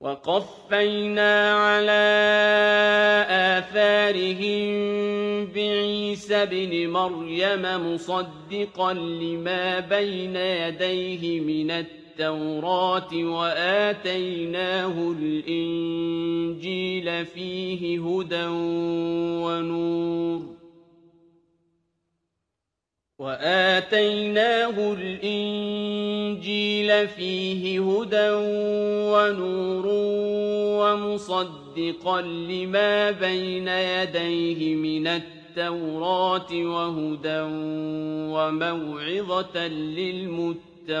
وَقَفَّيْنَا عَلَىٰ آثَارِهِم بِعِيسَى ابْنِ مَرْيَمَ مُصَدِّقًا لِّمَا بَيْنَ يَدَيْهِ مِنَ التَّوْرَاةِ وَآتَيْنَاهُ الْإِنجِيلَ فِيهِ هُدًى وَنُورٌ وَمُصَدِّقًا لِّمَا بَيْنَ يَدَيْهِ مِنَ التَّوْرَاةِ وَهُدًى وَمَوْعِظَةً لِّلْمُتَّقِينَ.